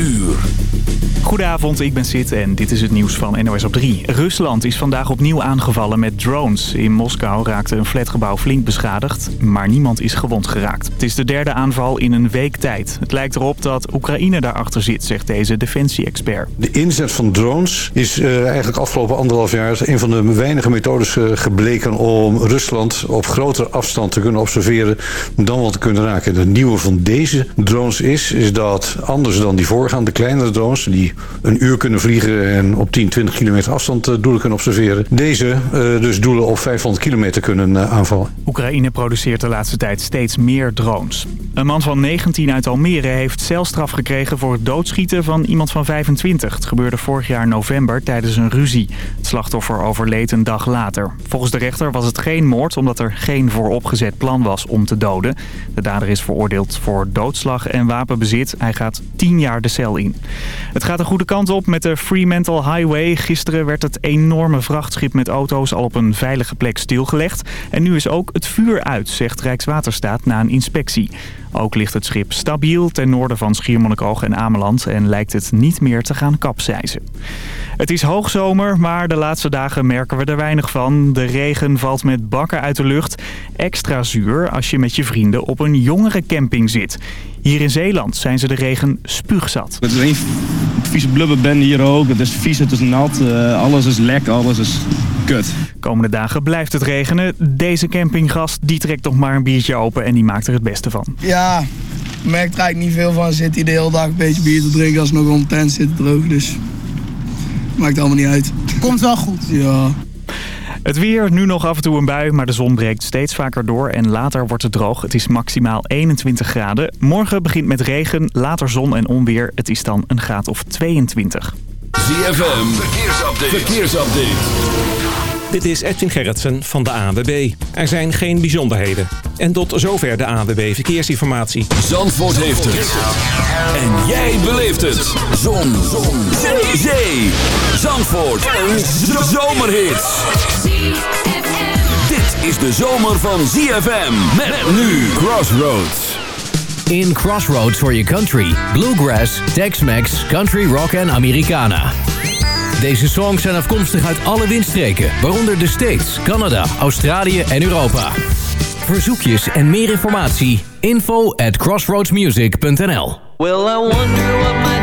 uur. Goedenavond, ik ben Sid en dit is het nieuws van NOS op 3. Rusland is vandaag opnieuw aangevallen met drones. In Moskou raakte een flatgebouw flink beschadigd, maar niemand is gewond geraakt. Het is de derde aanval in een week tijd. Het lijkt erop dat Oekraïne daarachter zit, zegt deze defensie-expert. De inzet van drones is uh, eigenlijk afgelopen anderhalf jaar een van de weinige methodes uh, gebleken om Rusland op grotere afstand te kunnen observeren dan wat te kunnen raken. Het nieuwe van deze drones is, is dat anders dan die voorgaande kleinere drones, die een uur kunnen vliegen en op 10, 20 kilometer afstand uh, doelen kunnen observeren. Deze dus doelen op 500 kilometer kunnen aanvallen. Oekraïne produceert de laatste tijd steeds meer drones. Een man van 19 uit Almere heeft celstraf gekregen voor het doodschieten van iemand van 25. Het gebeurde vorig jaar november tijdens een ruzie. Het slachtoffer overleed een dag later. Volgens de rechter was het geen moord omdat er geen vooropgezet plan was om te doden. De dader is veroordeeld voor doodslag en wapenbezit. Hij gaat 10 jaar de cel in. Het gaat de goede kant op met de Fremantle Highway. Gisteren werd het enorme vrachtschip met auto's al op een veilige plek stilgelegd. En nu is ook het vuur uit, zegt Rijkswaterstaat na een inspectie. Ook ligt het schip stabiel ten noorden van Schiermonnikoog en Ameland en lijkt het niet meer te gaan kapseizen. Het is hoogzomer, maar de laatste dagen merken we er weinig van. De regen valt met bakken uit de lucht. Extra zuur als je met je vrienden op een jongerencamping zit. Hier in Zeeland zijn ze de regen spuugzat. Het is een vieze blubberbende hier ook. Het is vies, het is nat, uh, alles is lek, alles is kut. Komende dagen blijft het regenen. Deze campinggast die trekt nog maar een biertje open en die maakt er het beste van. Ja, merkt er eigenlijk niet veel van. Zit hij de hele dag een beetje bier te drinken als nog om tent zit droog. Dus maakt allemaal niet uit. Komt wel goed. Ja. Het weer, nu nog af en toe een bui, maar de zon breekt steeds vaker door en later wordt het droog. Het is maximaal 21 graden. Morgen begint met regen, later zon en onweer. Het is dan een graad of 22. ZFM, verkeersupdate. verkeersupdate. Dit is Edwin Gerritsen van de ANWB. Er zijn geen bijzonderheden. En tot zover de ANWB Verkeersinformatie. Zandvoort heeft het. En jij beleeft het. Zon. Zon. Zee. Zee. Zandvoort. Een zomerhit. Dit is de zomer van ZFM. Met nu Crossroads. In Crossroads for your country. Bluegrass, Tex-Mex, Country Rock en Americana. Deze songs zijn afkomstig uit alle windstreken, waaronder de States, Canada, Australië en Europa. Verzoekjes en meer informatie, info at crossroadsmusic.nl Well, I wonder what my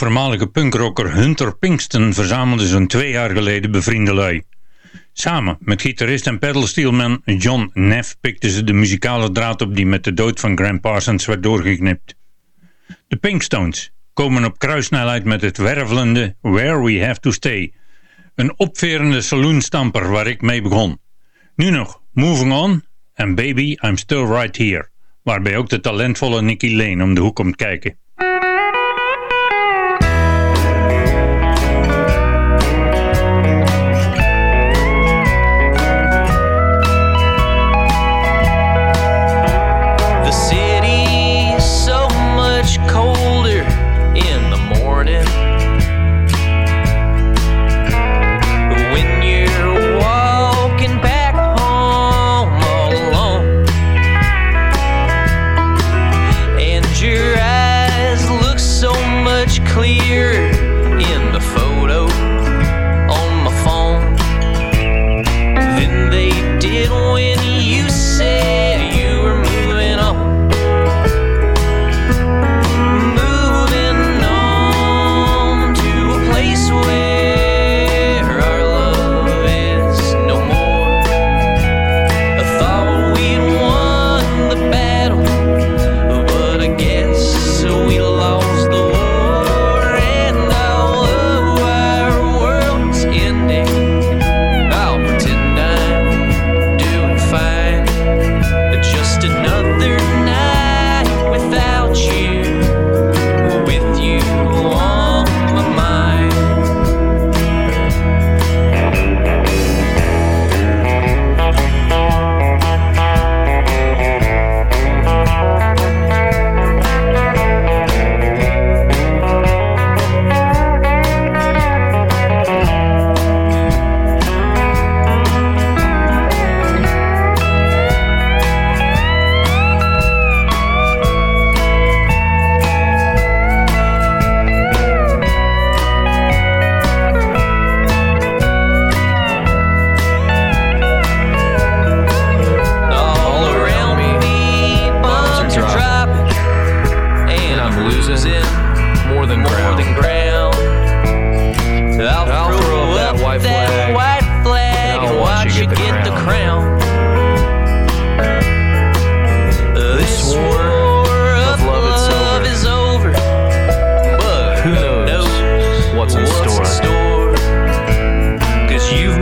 voormalige punkrocker Hunter Pinkston verzamelde zo'n twee jaar geleden bevriende lui. Samen met gitarist en pedalsteelman John Neff pikten ze de muzikale draad op die met de dood van Graham Parsons werd doorgeknipt. De Pinkstones komen op kruissnelheid met het wervelende Where We Have To Stay. Een opverende saloonstamper waar ik mee begon. Nu nog Moving On en Baby I'm Still Right Here. Waarbij ook de talentvolle Nicky Lane om de hoek komt kijken. What's in store? Cause you've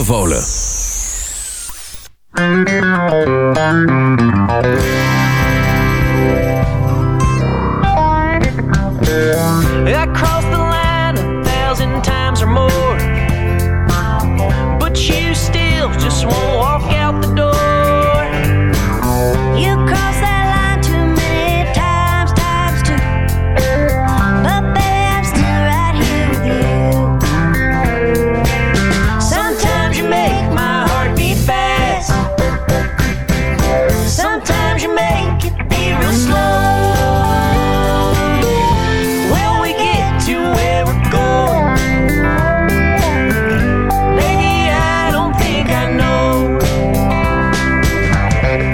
aanbevolen.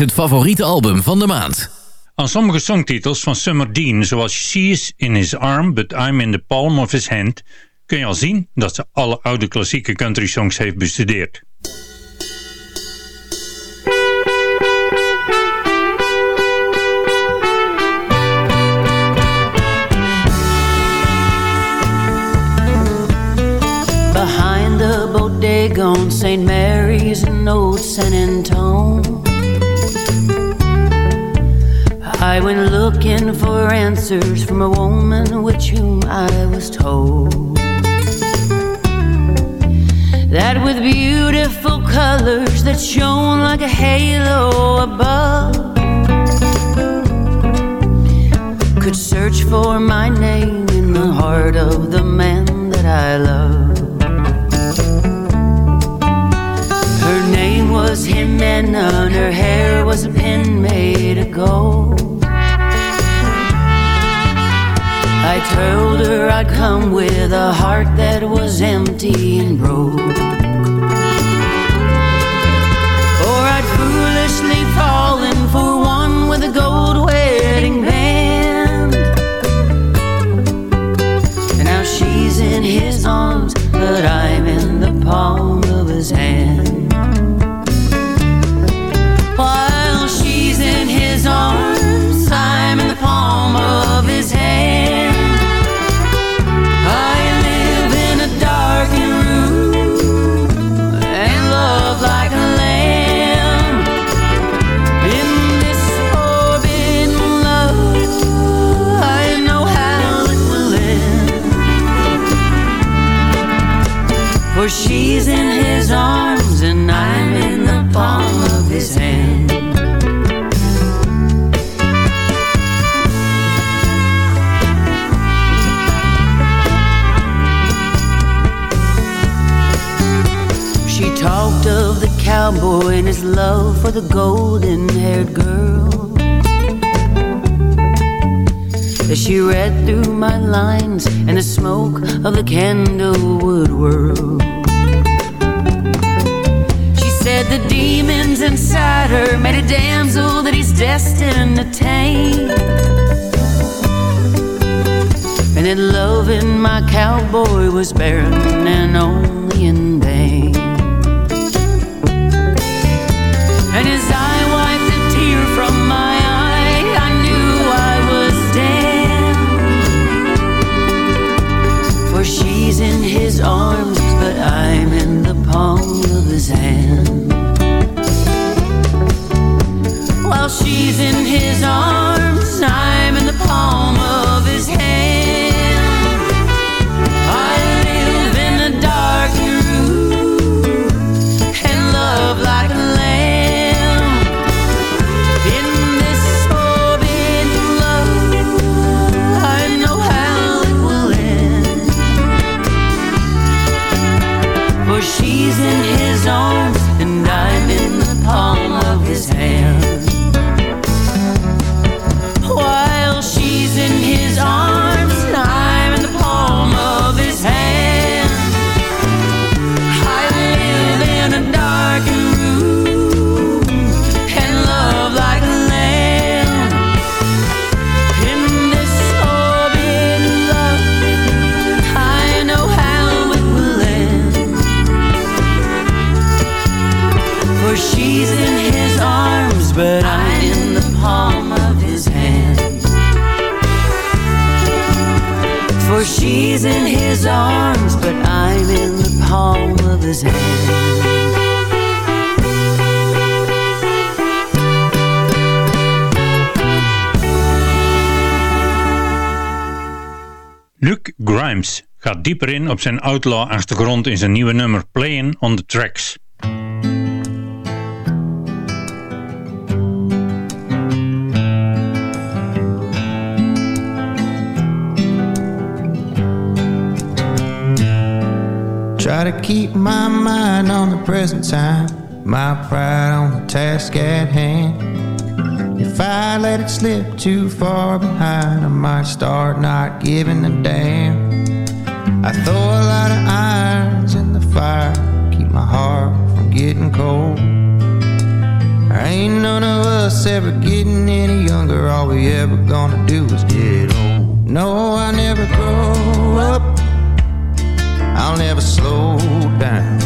het favoriete album van de maand. Aan sommige songtitels van Summer Dean, zoals She's in His Arm But I'm in the Palm of His Hand, kun je al zien dat ze alle oude klassieke country songs heeft bestudeerd. Behind the bodega on St. Mary's in Old San Antone. I went looking for answers from a woman which whom I was told that with beautiful colors that shone like a halo above could search for my name in the heart of the man that I love. Her name was Jimena, and her hair was a pin made of gold. I told her I'd come with a heart that was empty and broke. Or I'd foolishly fallen for one with a gold wedding band. And now she's in his arms, but I'm in the palm of his hand. Cowboy and his love for the golden haired girl. As she read through my lines and the smoke of the candlewood whirl. She said the demons inside her made a damsel that he's destined to tame. And that loving my cowboy was barren and only in arms, but I'm in the palm of his hand. Dieper in op zijn outlaw-achtergrond in zijn nieuwe nummer Playing on the Tracks. Try to keep my mind on the present time, my pride on the task at hand. If I let it slip too far behind, I might start not giving a damn. I throw a lot of irons in the fire, keep my heart from getting cold. There Ain't none of us ever getting any younger, all we ever gonna do is get old. No, I never grow up. I'll never slow down.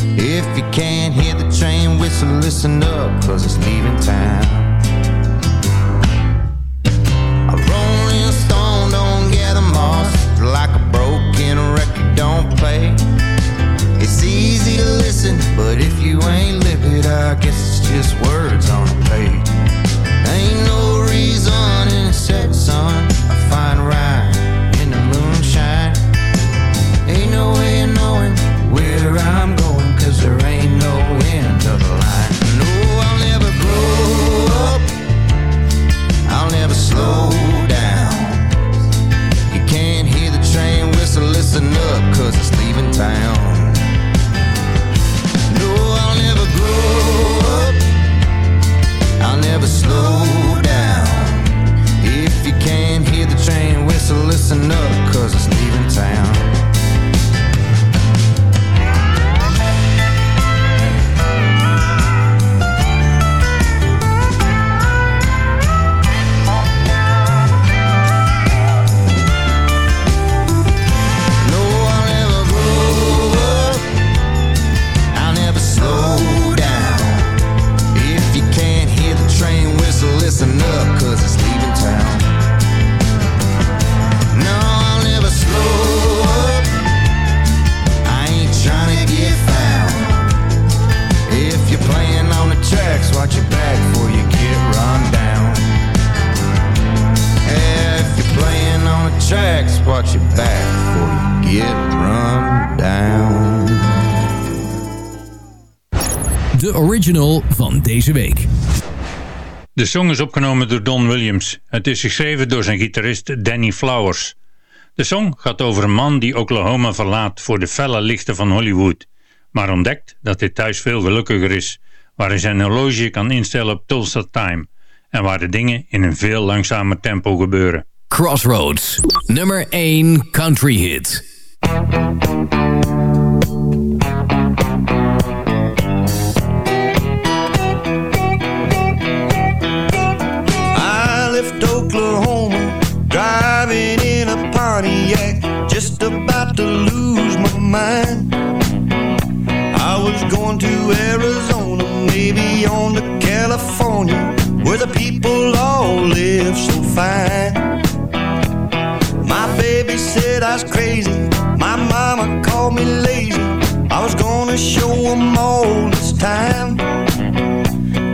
If you can't hear the train whistle, listen up, cause it's leaving town. Don't play. It's easy to listen, but if you ain't live it, I guess it's just words on a page. Ain't no reason in the set sun. I find rhyme in the moonshine. Ain't no way of knowing where I'm going, cause there ain't town. No, I'll never grow up. I'll never slow down. If you can't hear the train whistle, listen up, cause it's original van deze week. De song is opgenomen door Don Williams. Het is geschreven door zijn gitarist Danny Flowers. De song gaat over een man die Oklahoma verlaat voor de felle lichten van Hollywood, maar ontdekt dat hij thuis veel gelukkiger is, waar hij zijn horloge kan instellen op Tulsa Time en waar de dingen in een veel langzamer tempo gebeuren. Crossroads, nummer 1 country hit. Just about to lose my mind. I was going to Arizona, maybe on to California, where the people all live so fine. My baby said I was crazy, my mama called me lazy. I was gonna show show 'em all this time.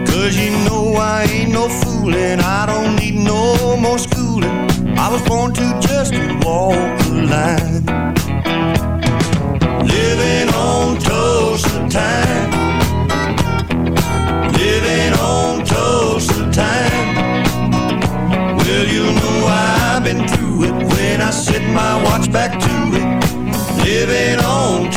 Cause you know I ain't no fooling, I don't need no more schooling. I was born to just walk line. Living on Tulsa time. Living on Tulsa time. Well, you know I've been through it when I set my watch back to it. Living on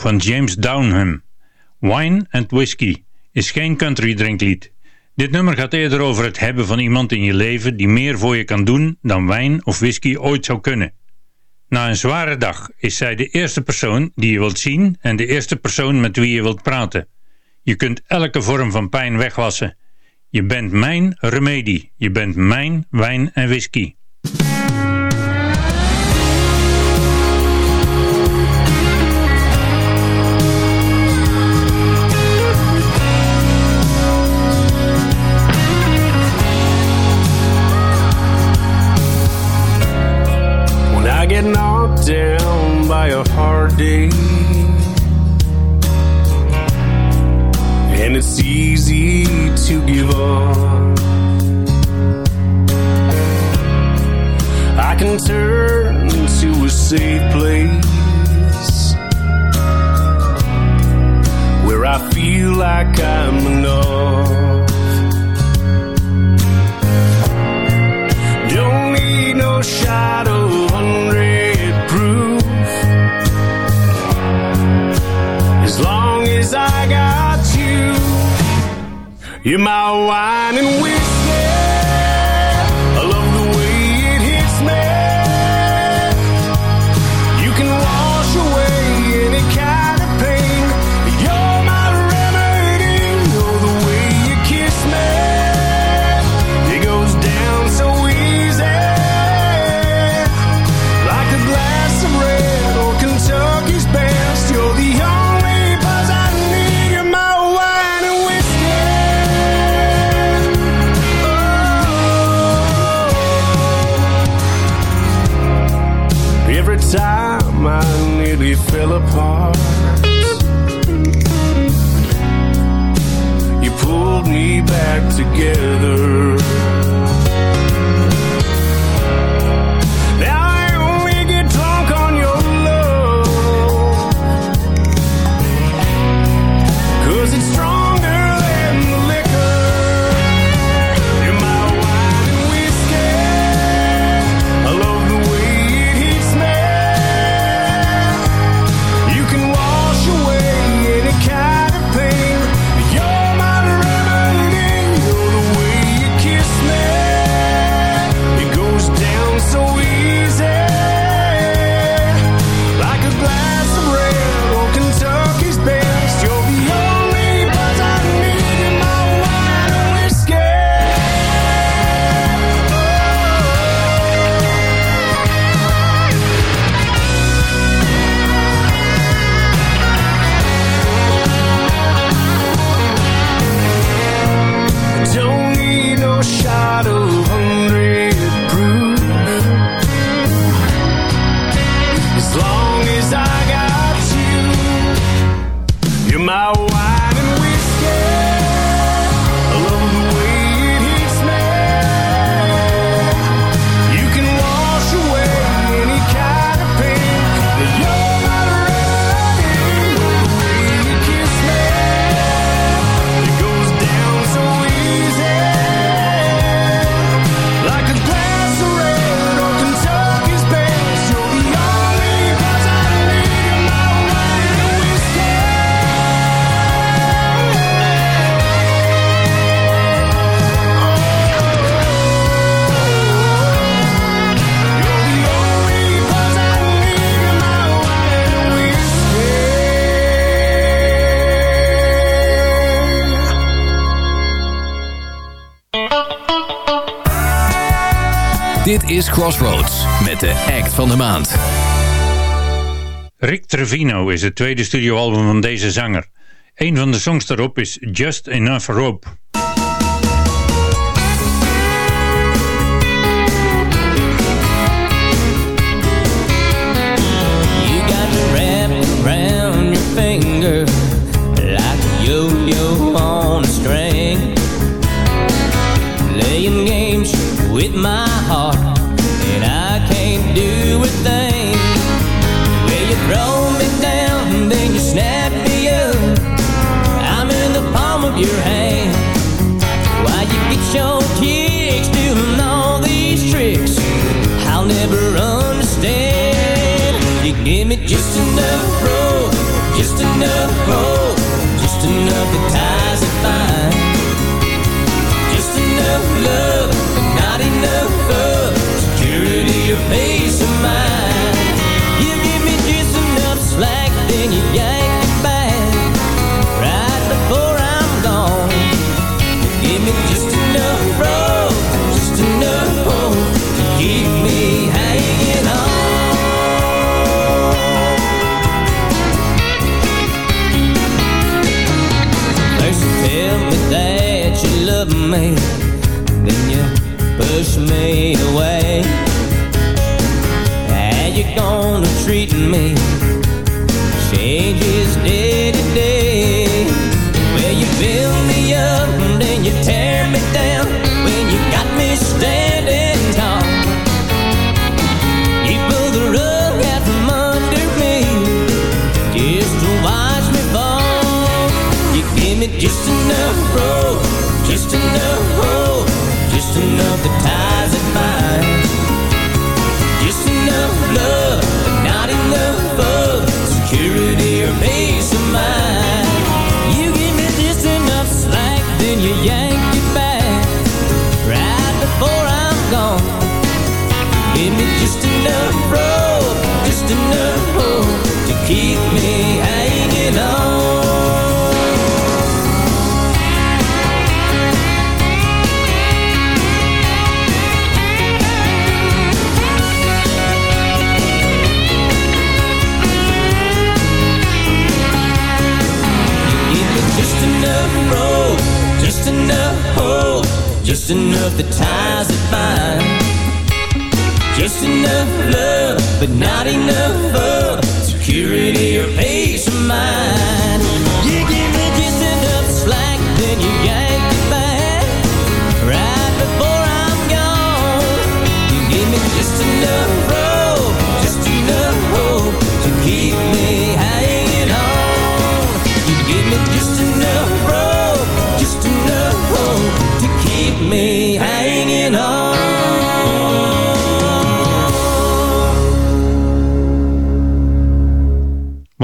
van James Downham. Wine and Whiskey is geen country drinklied. Dit nummer gaat eerder over het hebben van iemand in je leven die meer voor je kan doen dan wijn of whisky ooit zou kunnen. Na een zware dag is zij de eerste persoon die je wilt zien en de eerste persoon met wie je wilt praten. Je kunt elke vorm van pijn wegwassen. Je bent mijn remedie. Je bent mijn wijn en whisky. To give up I can turn to a safe place Where I feel like I'm enough Don't need no shadow hundred proof. As long as I got you're my wine and whiskey. Is Crossroads met de act van de maand. Rick Trevino is het tweede studioalbum van deze zanger. Een van de songs daarop is Just Enough Rope.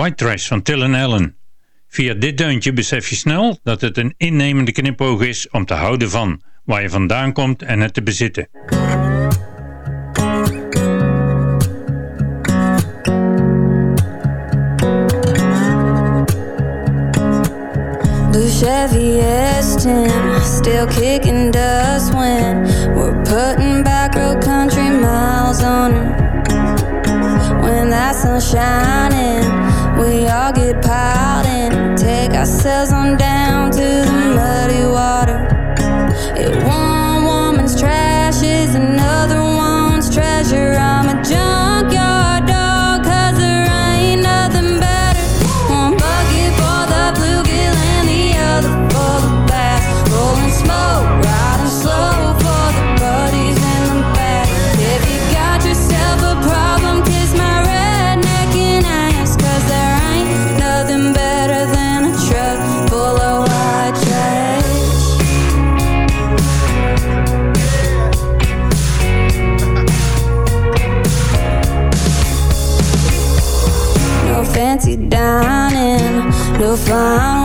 White Trash van Till Allen. Via dit deuntje besef je snel dat het een innemende knipoog is om te houden van waar je vandaan komt en het te bezitten. Chevy S10 Still kicking dust when We're putting back road country miles on When that sun's shining We all get piled in, take ourselves on down to the muddy water. It one woman's trash is another one's treasure. I'm a junk. flying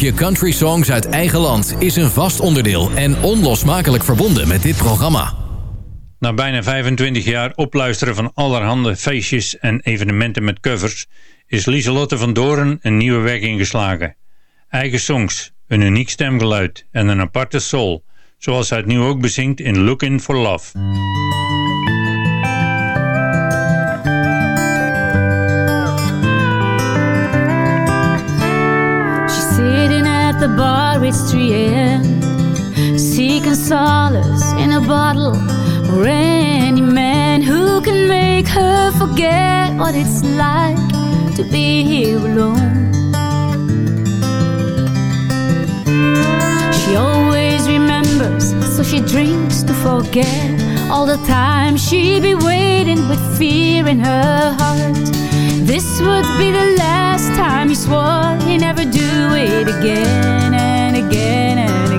blokje country songs uit eigen land is een vast onderdeel en onlosmakelijk verbonden met dit programma. Na bijna 25 jaar opluisteren van allerhande feestjes en evenementen met covers, is Lieselotte van Doren een nieuwe weg ingeslagen. Eigen songs, een uniek stemgeluid en een aparte soul, zoals hij het nu ook bezingt in Looking for Love. the bar, it's 3 a.m. Seeking solace in a bottle or any man who can make her forget what it's like to be here alone. She always remembers, so she drinks to forget. All the time she'd be waiting with fear in her heart this would be the last time you swore you'd never do it again and again and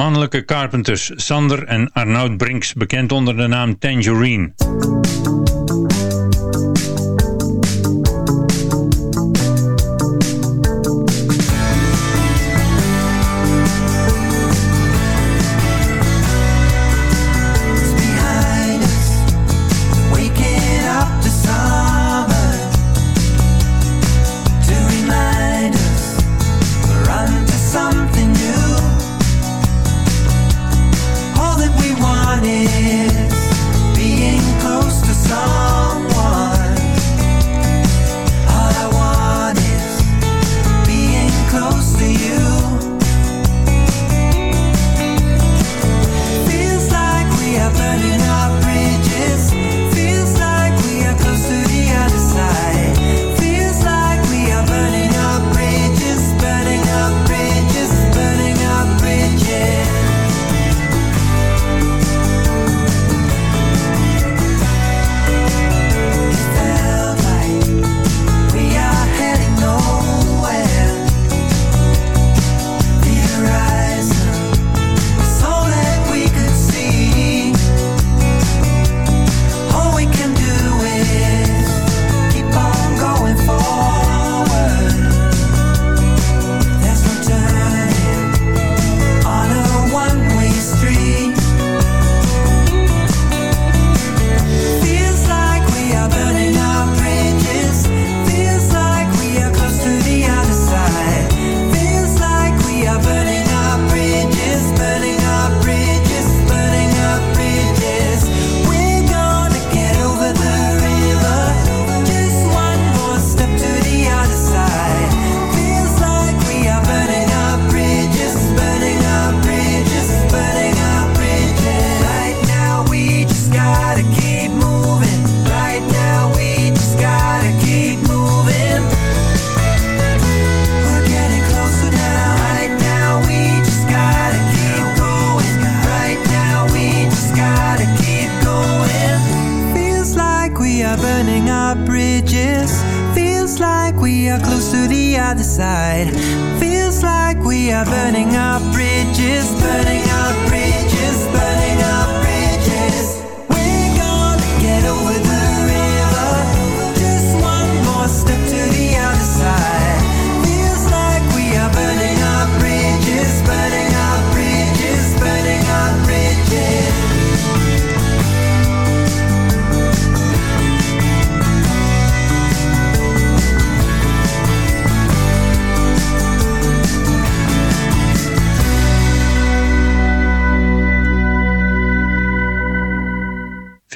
mannelijke carpenters Sander en Arnoud Brinks, bekend onder de naam Tangerine.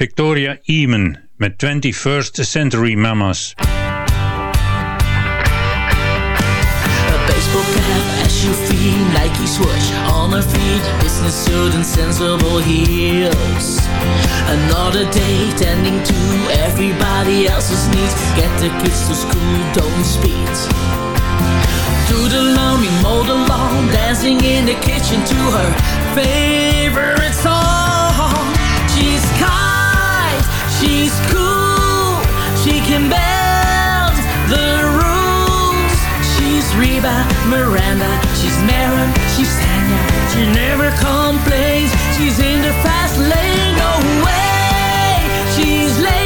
Victoria Eamon met 21st Century Mamas. A baseball cap, as you feel Nike swoosh on her feet, business suit and sensible heels. Another day tending to everybody else's needs. Get the kids to school, don't speed. To the lawn, dancing in the kitchen to her favorite song. Reba, Miranda, she's Maren, she's Tanya. She never complains, she's in the fast lane, no way. She's lazy,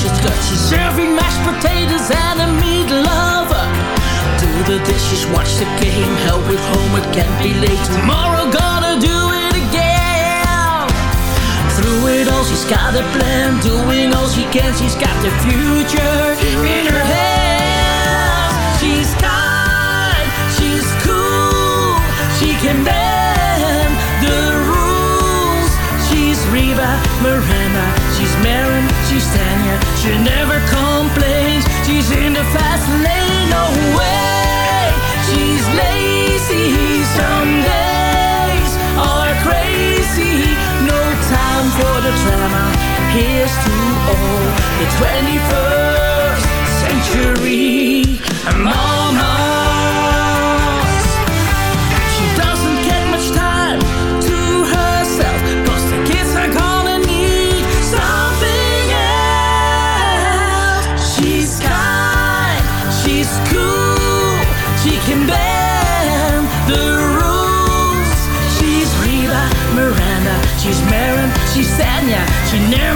few batches. She's serving mashed potatoes and a meat lover. Do the dishes, watch the game, help with homework, can't be late. Tomorrow gonna do it again. Through it all, she's got a plan, doing all she can. She's got the future in her hands. She's kind, she's cool, she can bend the rules. She's Reba, she's She's Tanya. She never complains, Tanya. She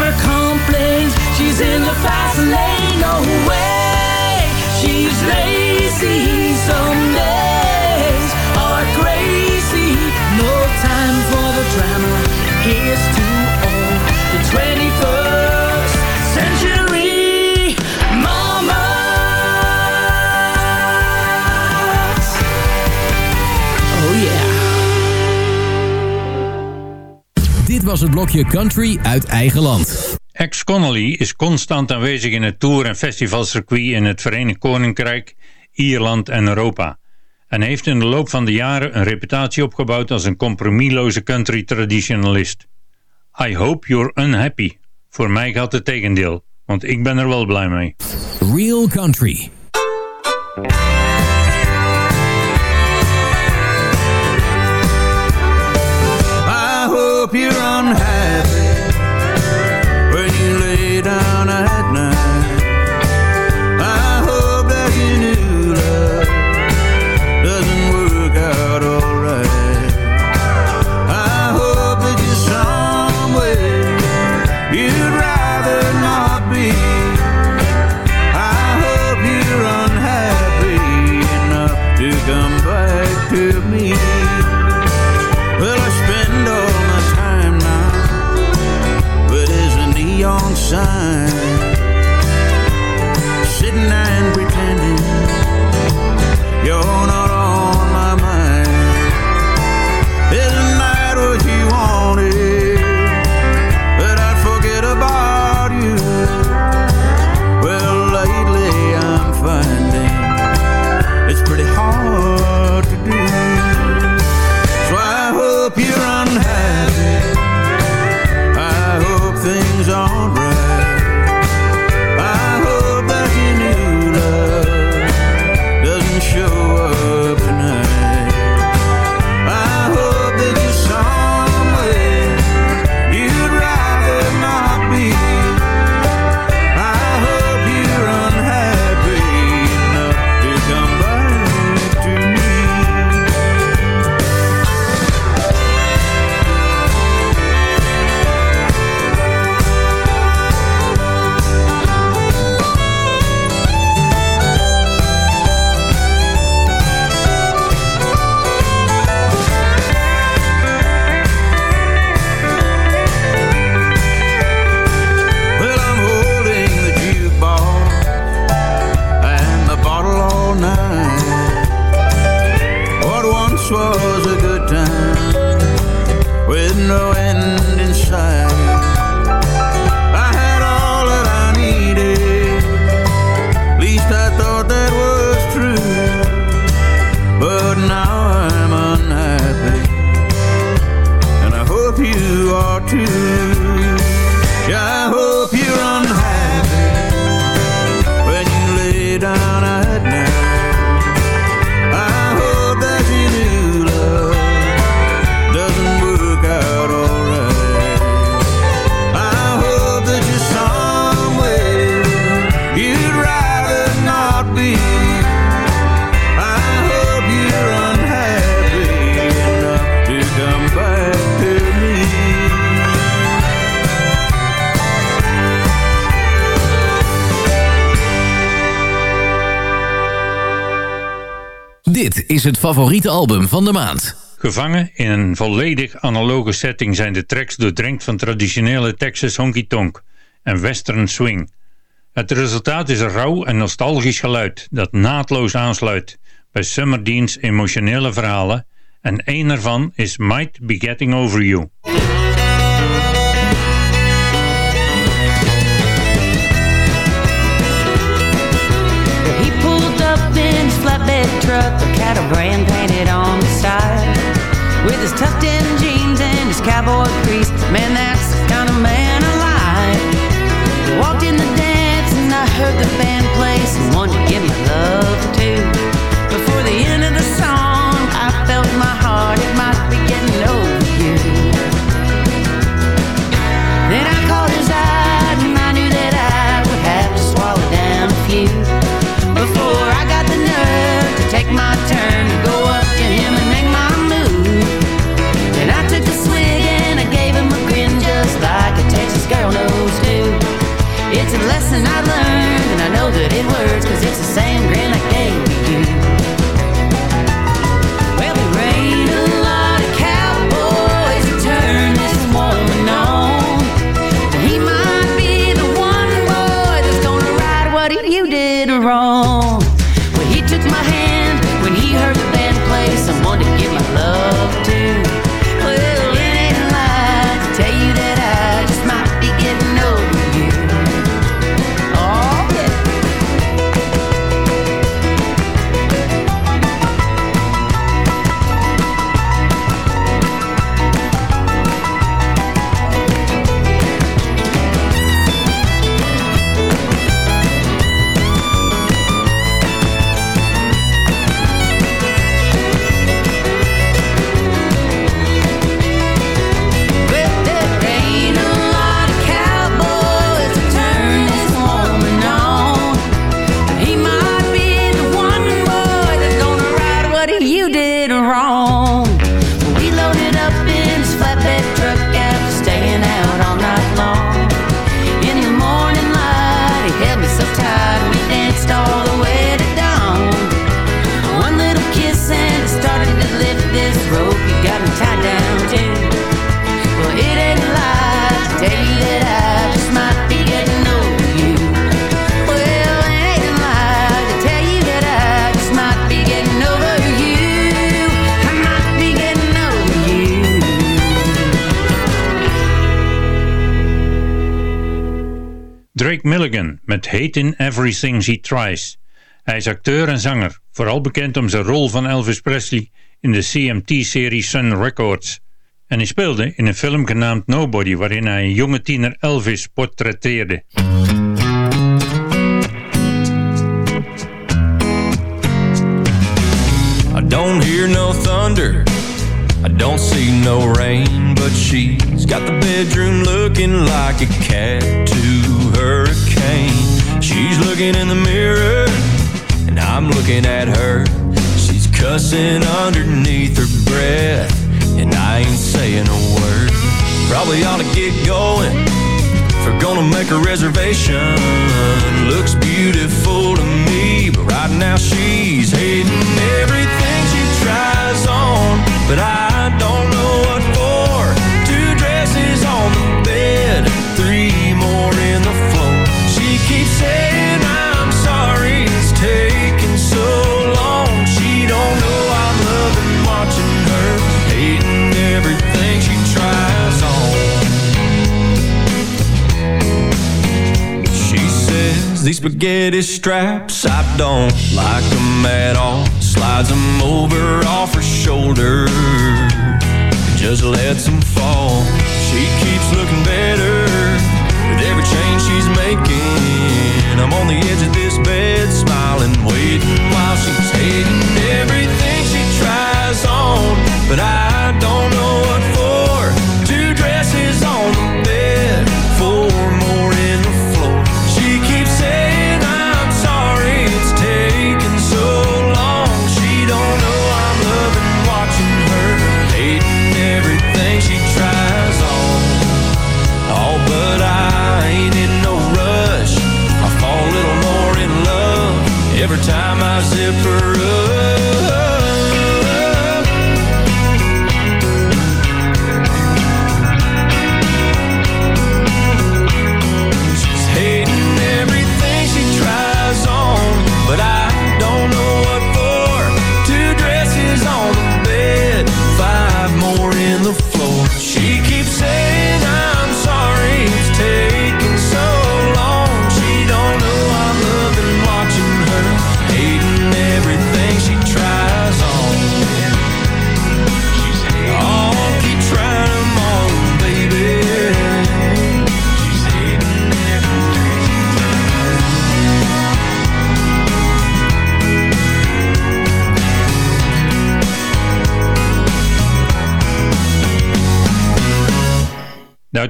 was het blokje Country uit eigen land. Ex-Connolly is constant aanwezig in het tour- en festivalcircuit in het Verenigd Koninkrijk, Ierland en Europa. En heeft in de loop van de jaren een reputatie opgebouwd als een compromisloze country traditionalist. I hope you're unhappy. Voor mij geldt het tegendeel, want ik ben er wel blij mee. Real Country. I hope you're is het favoriete album van de maand. Gevangen in een volledig analoge setting zijn de tracks doordrenkt van traditionele Texas honky tonk en western swing. Het resultaat is een rauw en nostalgisch geluid dat naadloos aansluit bij Summer Dean's emotionele verhalen en één ervan is Might Be Getting Over You. He pulled up in his flatbed truck, brand painted on the side. With his tucked in jeans and his cowboy crease, man, that's the kind of man I like. Walked in the dance and I heard the band play someone to give my love to. Before the end of the song, I felt my heart it might be getting over you. Then I caught his eye Hating Everything She Tries. Hij is acteur en zanger, vooral bekend om zijn rol van Elvis Presley in de CMT-serie Sun Records. En hij speelde in een film genaamd Nobody, waarin hij een jonge tiener Elvis portretteerde. I don't hear no thunder. I don't see no rain, but she's got the bedroom looking like a cat to hurricane. She's looking in the mirror, and I'm looking at her. She's cussing underneath her breath, and I ain't saying a word. Probably ought to get going. If we're gonna make a reservation, looks beautiful to me, but right now she's hating everything she tries on. But I these spaghetti straps, I don't like them at all. Slides them over off her shoulder, just lets them fall. She keeps looking better with every change she's making. I'm on the edge of this bed, smiling, waiting while she's hating everything she tries on. But I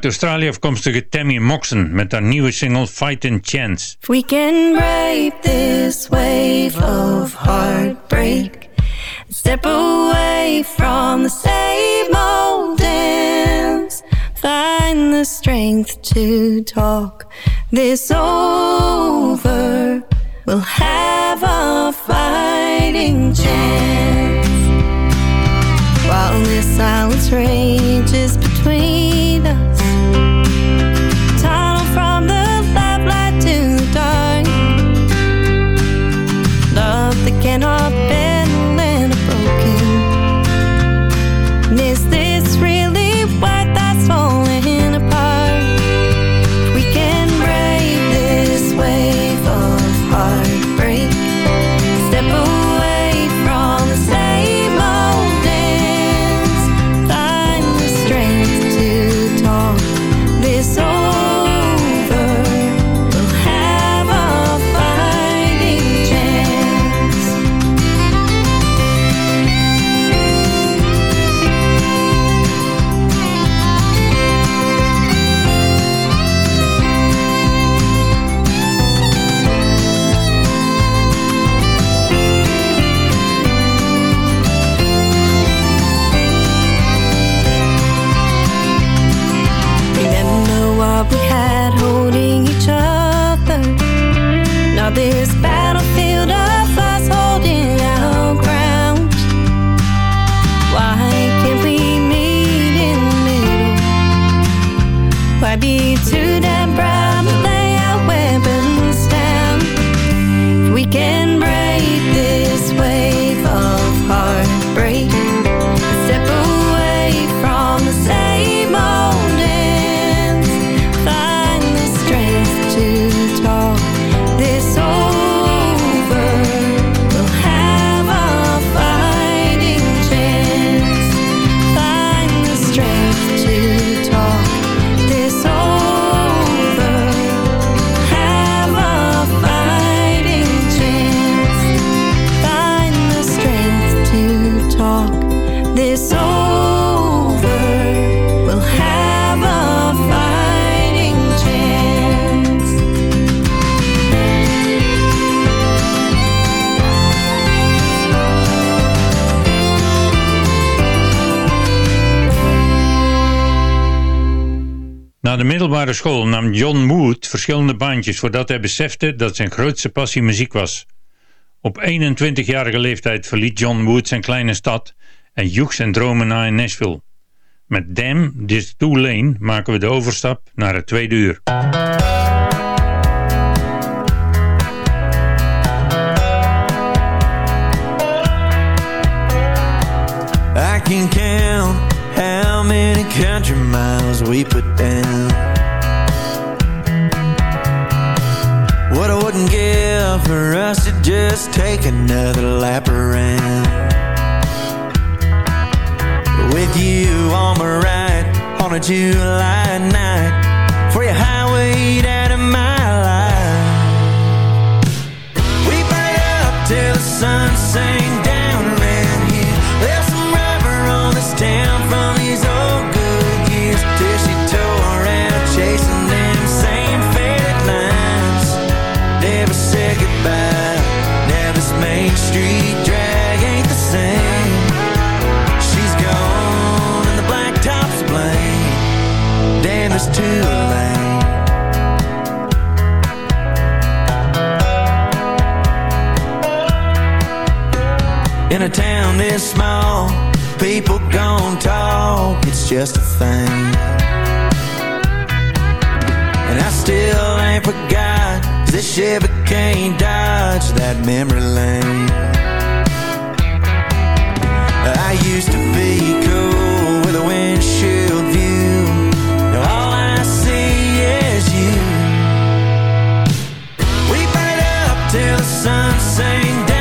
uit Australië afkomstige Tammy Moxon met haar nieuwe single Fightin' Chance. If we can break this wave of heartbreak step away from the same old dance, find the strength to talk this over, we'll have a fighting chance. While this silence rages cannot Na de middelbare school nam John Wood verschillende baantjes voordat hij besefte dat zijn grootste passie muziek was. Op 21-jarige leeftijd verliet John Wood zijn kleine stad en joeg zijn dromen na in Nashville. Met Damn This Too Lane maken we de overstap naar het tweede uur. Country miles we put down. What I wouldn't give for us to just take another lap around. With you on my right on a July night, for your highway out of my life. We burn up till the sun sinks It's too late. In a town this small, people gon' talk, it's just a thing. And I still ain't forgot, this Chevy can't dodge that memory lane. I used to be cool with a windshield sun sinks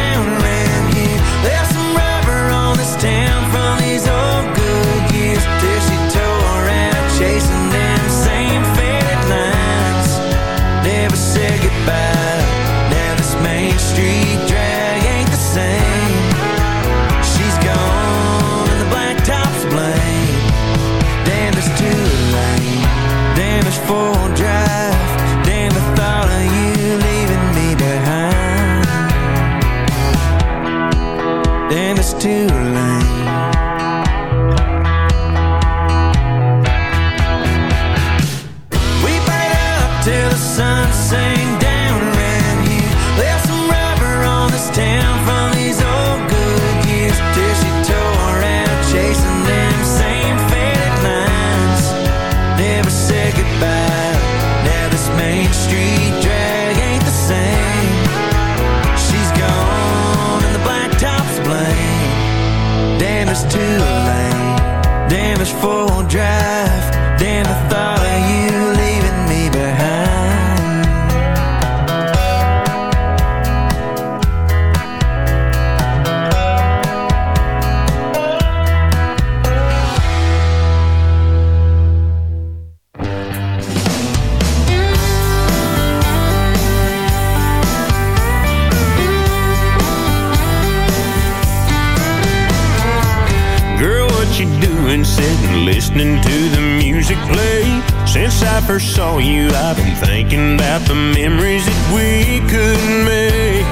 first saw you, I've been thinking about the memories that we could make.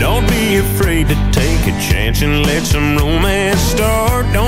Don't be afraid to take a chance and let some romance start. Don't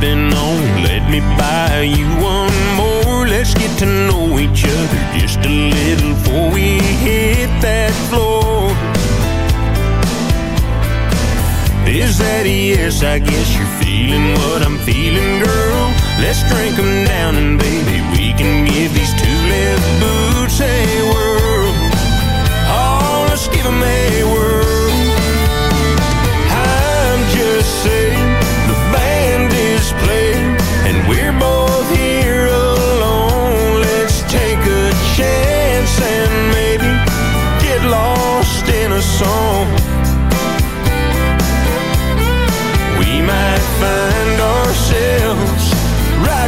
you're on? Let me buy you one more. Let's get to know each other just a little before we hit that floor. Is that a yes? I guess you're feeling what I'm feeling, girl. Let's drink 'em down and baby, we can give these two left boots a whirl. Oh, let's give 'em a whirl.